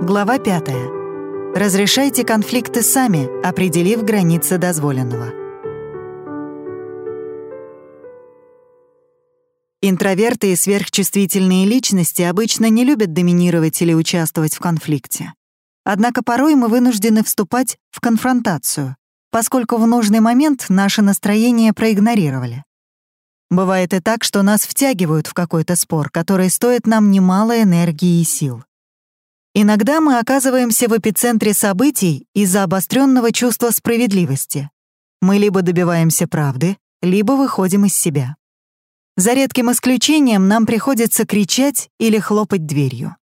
Глава 5. Разрешайте конфликты сами, определив границы дозволенного. Интроверты и сверхчувствительные личности обычно не любят доминировать или участвовать в конфликте. Однако порой мы вынуждены вступать в конфронтацию, поскольку в нужный момент наше настроение проигнорировали. Бывает и так, что нас втягивают в какой-то спор, который стоит нам немало энергии и сил. Иногда мы оказываемся в эпицентре событий из-за обостренного чувства справедливости. Мы либо добиваемся правды, либо выходим из себя. За редким исключением нам приходится кричать или хлопать дверью.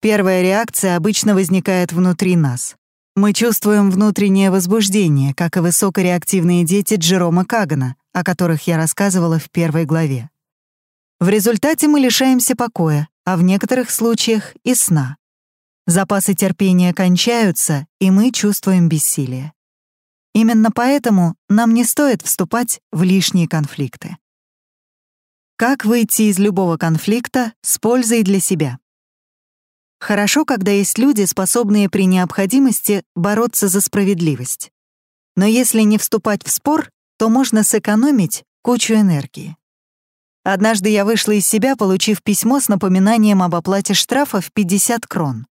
Первая реакция обычно возникает внутри нас. Мы чувствуем внутреннее возбуждение, как и высокореактивные дети Джерома Кагана, о которых я рассказывала в первой главе. В результате мы лишаемся покоя, а в некоторых случаях и сна. Запасы терпения кончаются, и мы чувствуем бессилие. Именно поэтому нам не стоит вступать в лишние конфликты. Как выйти из любого конфликта с пользой для себя? Хорошо, когда есть люди, способные при необходимости бороться за справедливость. Но если не вступать в спор, то можно сэкономить кучу энергии. Однажды я вышла из себя, получив письмо с напоминанием об оплате штрафа в 50 крон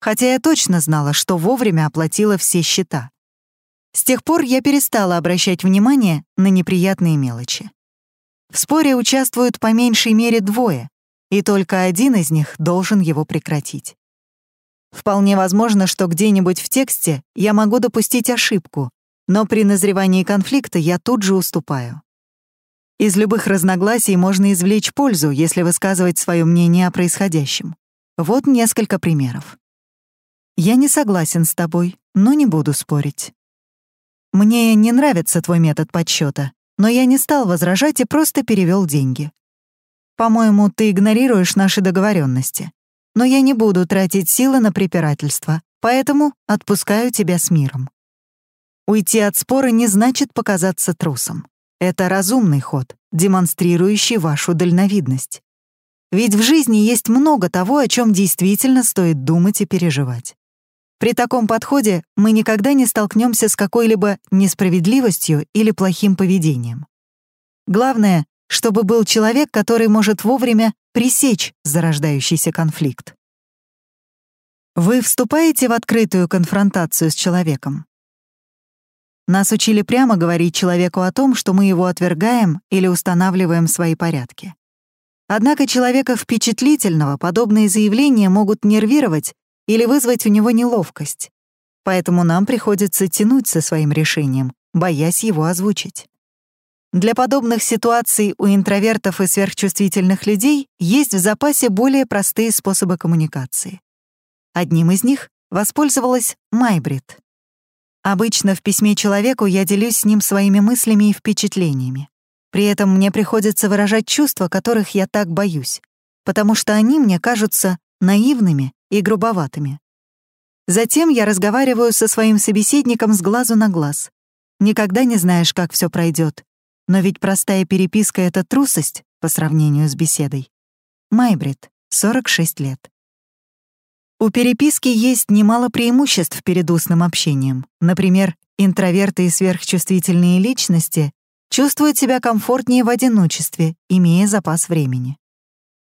хотя я точно знала, что вовремя оплатила все счета. С тех пор я перестала обращать внимание на неприятные мелочи. В споре участвуют по меньшей мере двое, и только один из них должен его прекратить. Вполне возможно, что где-нибудь в тексте я могу допустить ошибку, но при назревании конфликта я тут же уступаю. Из любых разногласий можно извлечь пользу, если высказывать свое мнение о происходящем. Вот несколько примеров. Я не согласен с тобой, но не буду спорить. Мне не нравится твой метод подсчета, но я не стал возражать и просто перевел деньги. По-моему, ты игнорируешь наши договоренности, но я не буду тратить силы на препирательство, поэтому отпускаю тебя с миром. Уйти от спора не значит показаться трусом. Это разумный ход, демонстрирующий вашу дальновидность. Ведь в жизни есть много того, о чем действительно стоит думать и переживать. При таком подходе мы никогда не столкнемся с какой-либо несправедливостью или плохим поведением. Главное, чтобы был человек, который может вовремя пресечь зарождающийся конфликт. Вы вступаете в открытую конфронтацию с человеком. Нас учили прямо говорить человеку о том, что мы его отвергаем или устанавливаем свои порядки. Однако человека впечатлительного подобные заявления могут нервировать или вызвать у него неловкость. Поэтому нам приходится тянуть со своим решением, боясь его озвучить. Для подобных ситуаций у интровертов и сверхчувствительных людей есть в запасе более простые способы коммуникации. Одним из них воспользовалась Майбрид. Обычно в письме человеку я делюсь с ним своими мыслями и впечатлениями. При этом мне приходится выражать чувства, которых я так боюсь, потому что они мне кажутся наивными и грубоватыми. Затем я разговариваю со своим собеседником с глазу на глаз. Никогда не знаешь, как все пройдет. Но ведь простая переписка — это трусость по сравнению с беседой. Майбрид, 46 лет. У переписки есть немало преимуществ перед устным общением. Например, интроверты и сверхчувствительные личности чувствуют себя комфортнее в одиночестве, имея запас времени.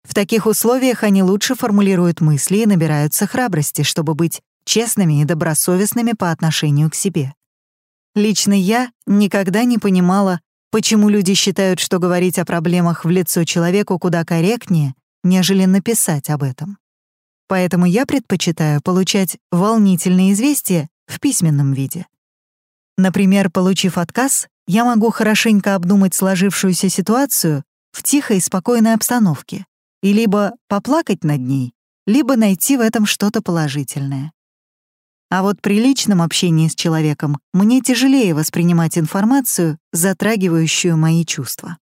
В таких условиях они лучше формулируют мысли и набираются храбрости, чтобы быть честными и добросовестными по отношению к себе. Лично я никогда не понимала, почему люди считают, что говорить о проблемах в лицо человеку куда корректнее, нежели написать об этом. Поэтому я предпочитаю получать волнительные известия в письменном виде. Например, получив отказ, я могу хорошенько обдумать сложившуюся ситуацию в тихой и спокойной обстановке, и либо поплакать над ней, либо найти в этом что-то положительное. А вот при личном общении с человеком мне тяжелее воспринимать информацию, затрагивающую мои чувства.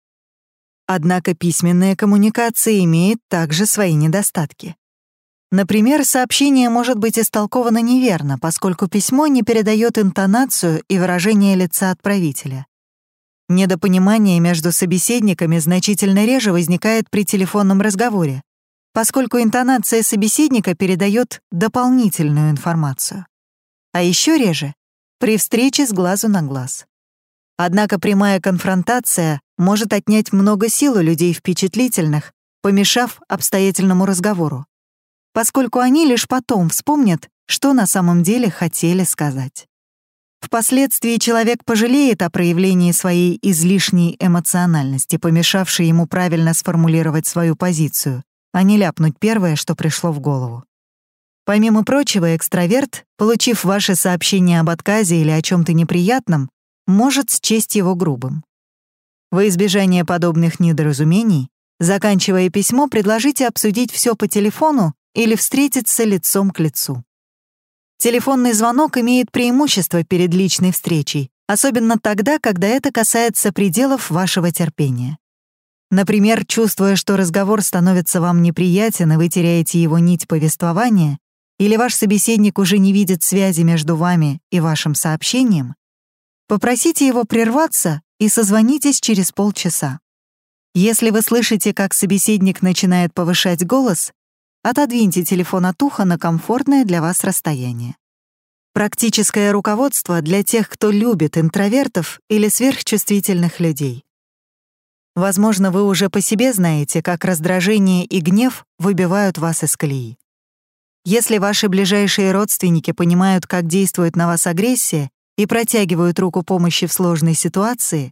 Однако письменная коммуникация имеет также свои недостатки. Например, сообщение может быть истолковано неверно, поскольку письмо не передает интонацию и выражение лица отправителя. Недопонимание между собеседниками значительно реже возникает при телефонном разговоре. поскольку интонация собеседника передает дополнительную информацию. А еще реже — при встрече с глазу на глаз. Однако прямая конфронтация может отнять много сил у людей впечатлительных, помешав обстоятельному разговору, поскольку они лишь потом вспомнят, что на самом деле хотели сказать. Впоследствии человек пожалеет о проявлении своей излишней эмоциональности, помешавшей ему правильно сформулировать свою позицию, а не ляпнуть первое, что пришло в голову. Помимо прочего, экстраверт, получив ваше сообщение об отказе или о чем то неприятном, может счесть его грубым. Во избежание подобных недоразумений, заканчивая письмо, предложите обсудить все по телефону или встретиться лицом к лицу. Телефонный звонок имеет преимущество перед личной встречей, особенно тогда, когда это касается пределов вашего терпения. Например, чувствуя, что разговор становится вам неприятен, и вы теряете его нить повествования, или ваш собеседник уже не видит связи между вами и вашим сообщением, попросите его прерваться и созвонитесь через полчаса. Если вы слышите, как собеседник начинает повышать голос, отодвиньте телефон от уха на комфортное для вас расстояние. Практическое руководство для тех, кто любит интровертов или сверхчувствительных людей. Возможно, вы уже по себе знаете, как раздражение и гнев выбивают вас из колеи. Если ваши ближайшие родственники понимают, как действует на вас агрессия и протягивают руку помощи в сложной ситуации,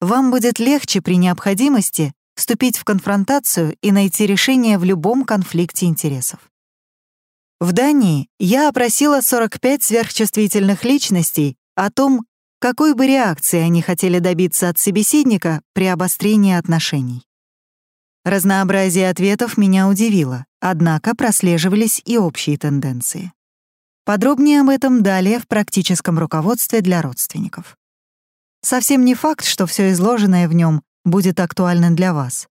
вам будет легче при необходимости вступить в конфронтацию и найти решение в любом конфликте интересов. В Дании я опросила 45 сверхчувствительных личностей о том, какой бы реакции они хотели добиться от собеседника при обострении отношений. Разнообразие ответов меня удивило, однако прослеживались и общие тенденции. Подробнее об этом далее в практическом руководстве для родственников. Совсем не факт, что все изложенное в нем будет актуально для вас.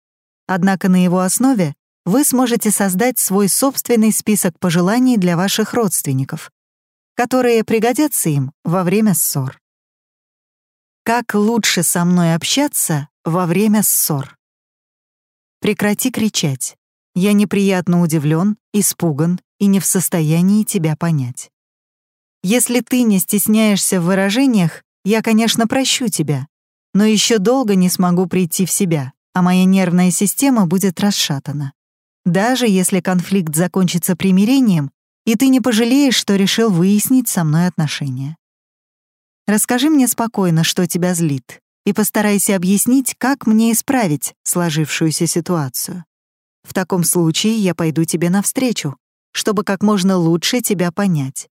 Однако на его основе вы сможете создать свой собственный список пожеланий для ваших родственников, которые пригодятся им во время ссор. Как лучше со мной общаться во время ссор? Прекрати кричать. Я неприятно удивлен, испуган и не в состоянии тебя понять. Если ты не стесняешься в выражениях, я, конечно, прощу тебя, но еще долго не смогу прийти в себя, а моя нервная система будет расшатана. Даже если конфликт закончится примирением, и ты не пожалеешь, что решил выяснить со мной отношения. Расскажи мне спокойно, что тебя злит, и постарайся объяснить, как мне исправить сложившуюся ситуацию. В таком случае я пойду тебе навстречу, чтобы как можно лучше тебя понять,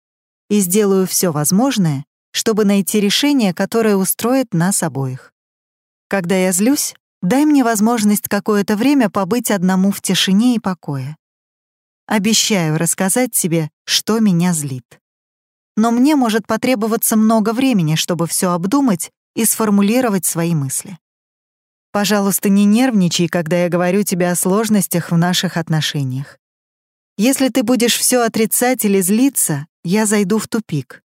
и сделаю все возможное, чтобы найти решение, которое устроит нас обоих. Когда я злюсь, дай мне возможность какое-то время побыть одному в тишине и покое. Обещаю рассказать тебе, что меня злит но мне может потребоваться много времени, чтобы все обдумать и сформулировать свои мысли. Пожалуйста, не нервничай, когда я говорю тебе о сложностях в наших отношениях. Если ты будешь все отрицать или злиться, я зайду в тупик.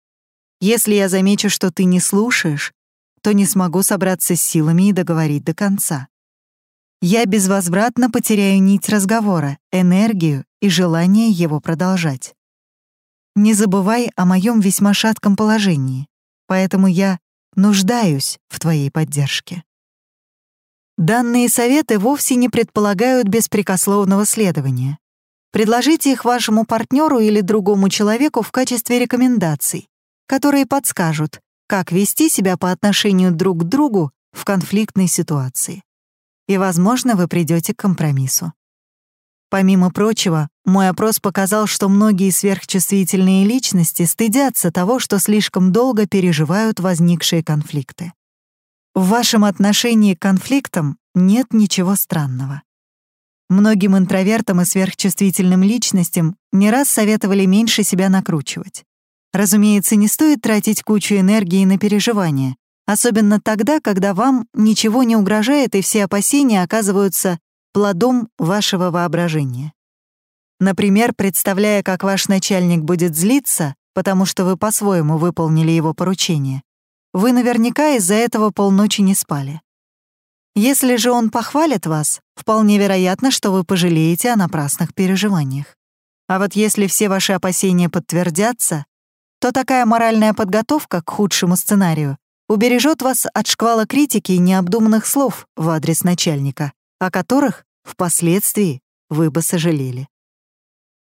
Если я замечу, что ты не слушаешь, то не смогу собраться с силами и договорить до конца. Я безвозвратно потеряю нить разговора, энергию и желание его продолжать. Не забывай о моем весьма шатком положении, поэтому я нуждаюсь в твоей поддержке. Данные советы вовсе не предполагают беспрекословного следования. Предложите их вашему партнеру или другому человеку в качестве рекомендаций, которые подскажут, как вести себя по отношению друг к другу в конфликтной ситуации. И, возможно, вы придете к компромиссу. Помимо прочего, мой опрос показал, что многие сверхчувствительные личности стыдятся того, что слишком долго переживают возникшие конфликты. В вашем отношении к конфликтам нет ничего странного. Многим интровертам и сверхчувствительным личностям не раз советовали меньше себя накручивать. Разумеется, не стоит тратить кучу энергии на переживания, особенно тогда, когда вам ничего не угрожает и все опасения оказываются плодом вашего воображения. Например, представляя, как ваш начальник будет злиться, потому что вы по-своему выполнили его поручение, вы наверняка из-за этого полночи не спали. Если же он похвалит вас, вполне вероятно, что вы пожалеете о напрасных переживаниях. А вот если все ваши опасения подтвердятся, то такая моральная подготовка к худшему сценарию убережет вас от шквала критики и необдуманных слов в адрес начальника, о которых впоследствии вы бы сожалели.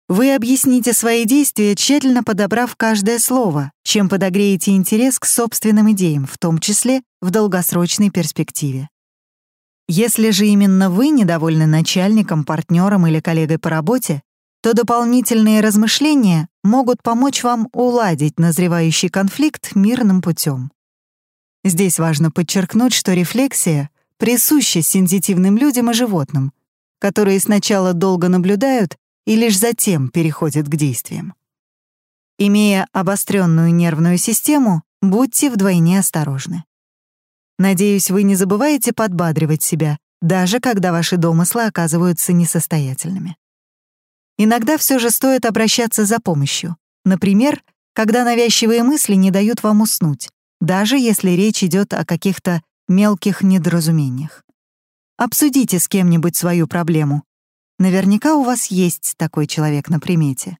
Вы объясните свои действия, тщательно подобрав каждое слово, чем подогреете интерес к собственным идеям, в том числе в долгосрочной перспективе. Если же именно вы недовольны начальником, партнером или коллегой по работе, то дополнительные размышления могут помочь вам уладить назревающий конфликт мирным путем. Здесь важно подчеркнуть, что рефлексия присуща сензитивным людям и животным, которые сначала долго наблюдают и лишь затем переходят к действиям. Имея обостренную нервную систему, будьте вдвойне осторожны. Надеюсь, вы не забываете подбадривать себя, даже когда ваши домыслы оказываются несостоятельными. Иногда все же стоит обращаться за помощью. Например, когда навязчивые мысли не дают вам уснуть, даже если речь идет о каких-то мелких недоразумениях. Обсудите с кем-нибудь свою проблему. Наверняка у вас есть такой человек на примете.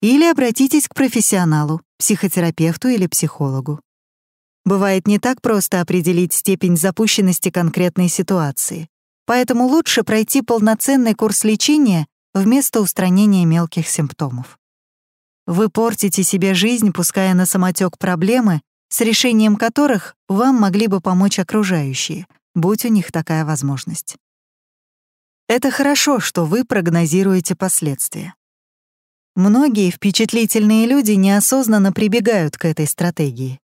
Или обратитесь к профессионалу, психотерапевту или психологу. Бывает не так просто определить степень запущенности конкретной ситуации, поэтому лучше пройти полноценный курс лечения вместо устранения мелких симптомов. Вы портите себе жизнь, пуская на самотек проблемы, с решением которых вам могли бы помочь окружающие, будь у них такая возможность. Это хорошо, что вы прогнозируете последствия. Многие впечатлительные люди неосознанно прибегают к этой стратегии.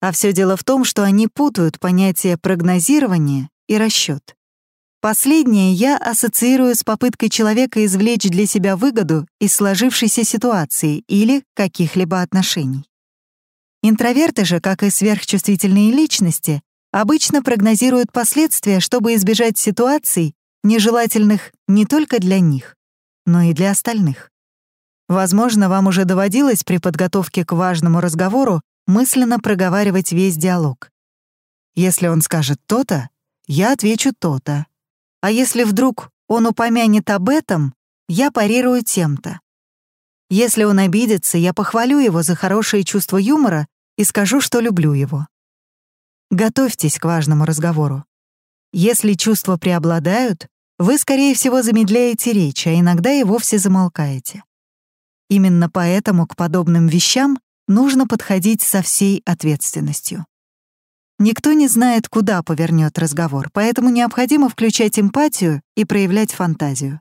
А все дело в том, что они путают понятия прогнозирования и расчет. Последнее я ассоциирую с попыткой человека извлечь для себя выгоду из сложившейся ситуации или каких-либо отношений. Интроверты же, как и сверхчувствительные личности, обычно прогнозируют последствия, чтобы избежать ситуаций, нежелательных не только для них, но и для остальных. Возможно, вам уже доводилось при подготовке к важному разговору мысленно проговаривать весь диалог. Если он скажет то-то, я отвечу то-то. А если вдруг он упомянет об этом, я парирую тем-то. Если он обидится, я похвалю его за хорошее чувство юмора и скажу, что люблю его. Готовьтесь к важному разговору. Если чувства преобладают, вы, скорее всего, замедляете речь, а иногда и вовсе замолкаете. Именно поэтому к подобным вещам нужно подходить со всей ответственностью. Никто не знает, куда повернет разговор, поэтому необходимо включать эмпатию и проявлять фантазию.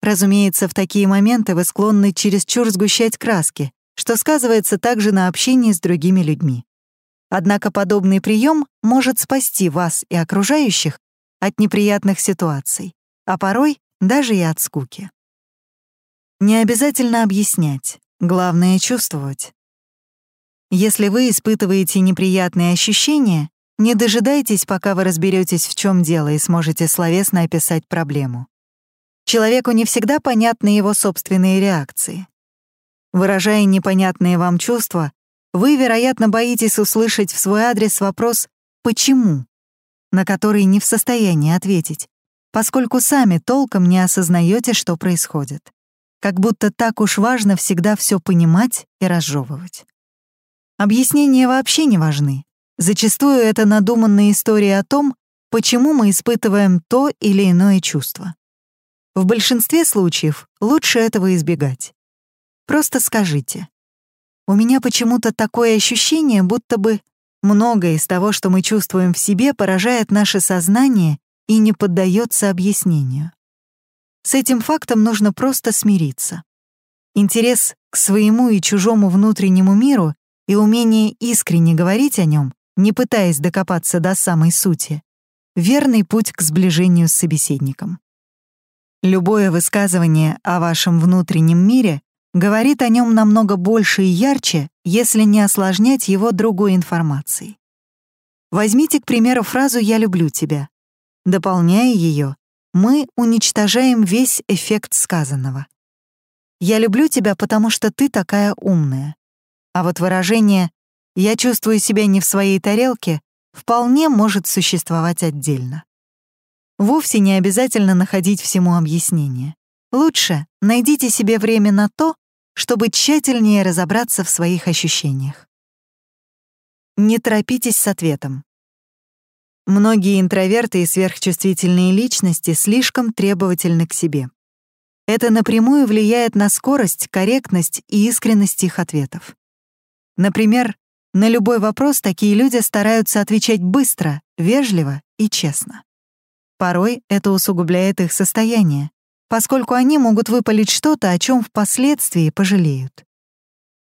Разумеется, в такие моменты вы склонны чересчур сгущать краски, что сказывается также на общении с другими людьми. Однако подобный прием может спасти вас и окружающих от неприятных ситуаций, а порой даже и от скуки. Не обязательно объяснять, главное — чувствовать. Если вы испытываете неприятные ощущения, не дожидайтесь, пока вы разберетесь, в чем дело, и сможете словесно описать проблему. Человеку не всегда понятны его собственные реакции. Выражая непонятные вам чувства, вы, вероятно, боитесь услышать в свой адрес вопрос «почему?», на который не в состоянии ответить, поскольку сами толком не осознаете, что происходит. Как будто так уж важно всегда все понимать и разжевывать. Объяснения вообще не важны. Зачастую это надуманные истории о том, почему мы испытываем то или иное чувство. В большинстве случаев лучше этого избегать. Просто скажите. У меня почему-то такое ощущение, будто бы многое из того, что мы чувствуем в себе, поражает наше сознание и не поддается объяснению. С этим фактом нужно просто смириться. Интерес к своему и чужому внутреннему миру и умение искренне говорить о нем, не пытаясь докопаться до самой сути, верный путь к сближению с собеседником. Любое высказывание о вашем внутреннем мире говорит о нем намного больше и ярче, если не осложнять его другой информацией. Возьмите, к примеру, фразу «я люблю тебя». Дополняя ее, мы уничтожаем весь эффект сказанного. «Я люблю тебя, потому что ты такая умная». А вот выражение «я чувствую себя не в своей тарелке» вполне может существовать отдельно. Вовсе не обязательно находить всему объяснение. Лучше найдите себе время на то, чтобы тщательнее разобраться в своих ощущениях. Не торопитесь с ответом. Многие интроверты и сверхчувствительные личности слишком требовательны к себе. Это напрямую влияет на скорость, корректность и искренность их ответов. Например, на любой вопрос такие люди стараются отвечать быстро, вежливо и честно. Порой это усугубляет их состояние, поскольку они могут выпалить что-то, о чем впоследствии пожалеют.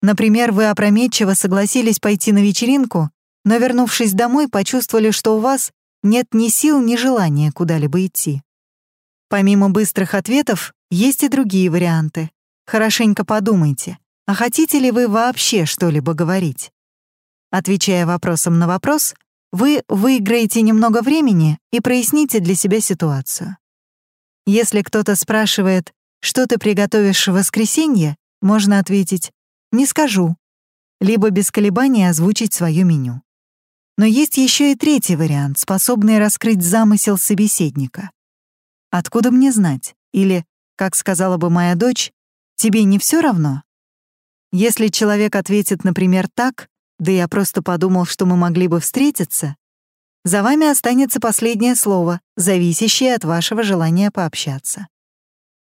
Например, вы опрометчиво согласились пойти на вечеринку, но, вернувшись домой, почувствовали, что у вас нет ни сил, ни желания куда-либо идти. Помимо быстрых ответов, есть и другие варианты. Хорошенько подумайте, а хотите ли вы вообще что-либо говорить? Отвечая вопросом на вопрос, вы выиграете немного времени и проясните для себя ситуацию. Если кто-то спрашивает, что ты приготовишь в воскресенье, можно ответить «не скажу», либо без колебаний озвучить свое меню. Но есть еще и третий вариант, способный раскрыть замысел собеседника. «Откуда мне знать?» или, как сказала бы моя дочь, «тебе не все равно?» Если человек ответит, например, так, да я просто подумал, что мы могли бы встретиться, за вами останется последнее слово, зависящее от вашего желания пообщаться.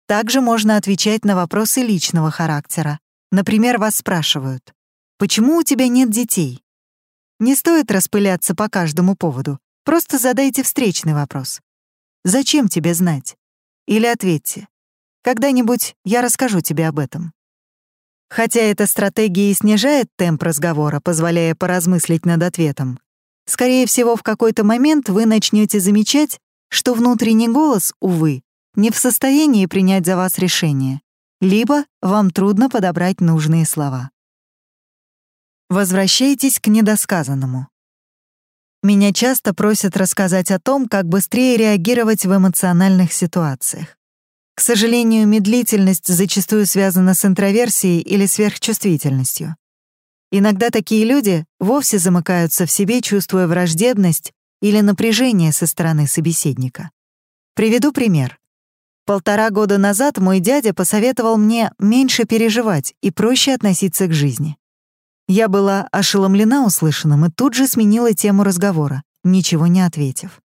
Также можно отвечать на вопросы личного характера. Например, вас спрашивают, «Почему у тебя нет детей?» Не стоит распыляться по каждому поводу, просто задайте встречный вопрос. «Зачем тебе знать?» Или ответьте, «Когда-нибудь я расскажу тебе об этом». Хотя эта стратегия и снижает темп разговора, позволяя поразмыслить над ответом, скорее всего, в какой-то момент вы начнете замечать, что внутренний голос, увы, не в состоянии принять за вас решение, либо вам трудно подобрать нужные слова. Возвращайтесь к недосказанному. Меня часто просят рассказать о том, как быстрее реагировать в эмоциональных ситуациях. К сожалению, медлительность зачастую связана с интроверсией или сверхчувствительностью. Иногда такие люди вовсе замыкаются в себе, чувствуя враждебность или напряжение со стороны собеседника. Приведу пример. Полтора года назад мой дядя посоветовал мне меньше переживать и проще относиться к жизни. Я была ошеломлена услышанным и тут же сменила тему разговора, ничего не ответив.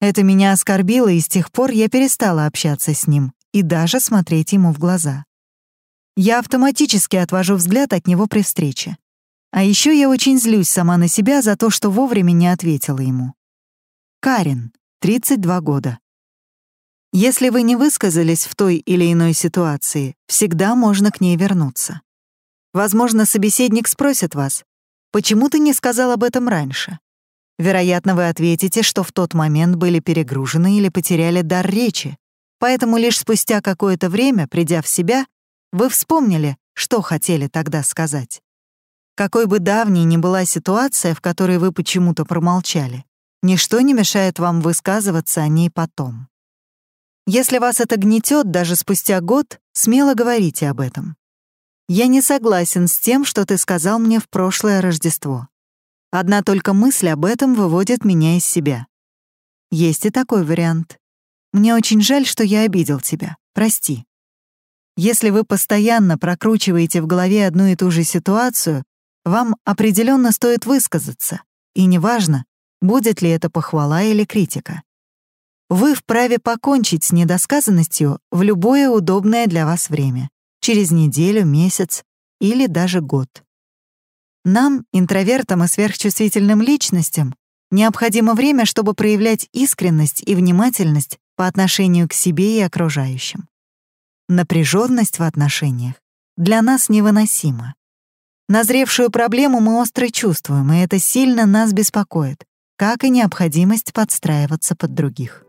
Это меня оскорбило, и с тех пор я перестала общаться с ним, и даже смотреть ему в глаза. Я автоматически отвожу взгляд от него при встрече. А еще я очень злюсь сама на себя за то, что вовремя не ответила ему. Карин, 32 года. Если вы не высказались в той или иной ситуации, всегда можно к ней вернуться. Возможно, собеседник спросит вас, «Почему ты не сказал об этом раньше?» Вероятно, вы ответите, что в тот момент были перегружены или потеряли дар речи, Поэтому лишь спустя какое-то время, придя в себя, вы вспомнили, что хотели тогда сказать. Какой бы давней ни была ситуация, в которой вы почему-то промолчали, ничто не мешает вам высказываться о ней потом. Если вас это гнетет даже спустя год, смело говорите об этом. Я не согласен с тем, что ты сказал мне в прошлое Рождество. Одна только мысль об этом выводит меня из себя. Есть и такой вариант. Мне очень жаль, что я обидел тебя. Прости. Если вы постоянно прокручиваете в голове одну и ту же ситуацию, вам определенно стоит высказаться, и неважно, будет ли это похвала или критика. Вы вправе покончить с недосказанностью в любое удобное для вас время, через неделю, месяц или даже год. Нам, интровертам и сверхчувствительным личностям, необходимо время, чтобы проявлять искренность и внимательность по отношению к себе и окружающим. Напряженность в отношениях для нас невыносима. Назревшую проблему мы остро чувствуем, и это сильно нас беспокоит, как и необходимость подстраиваться под других.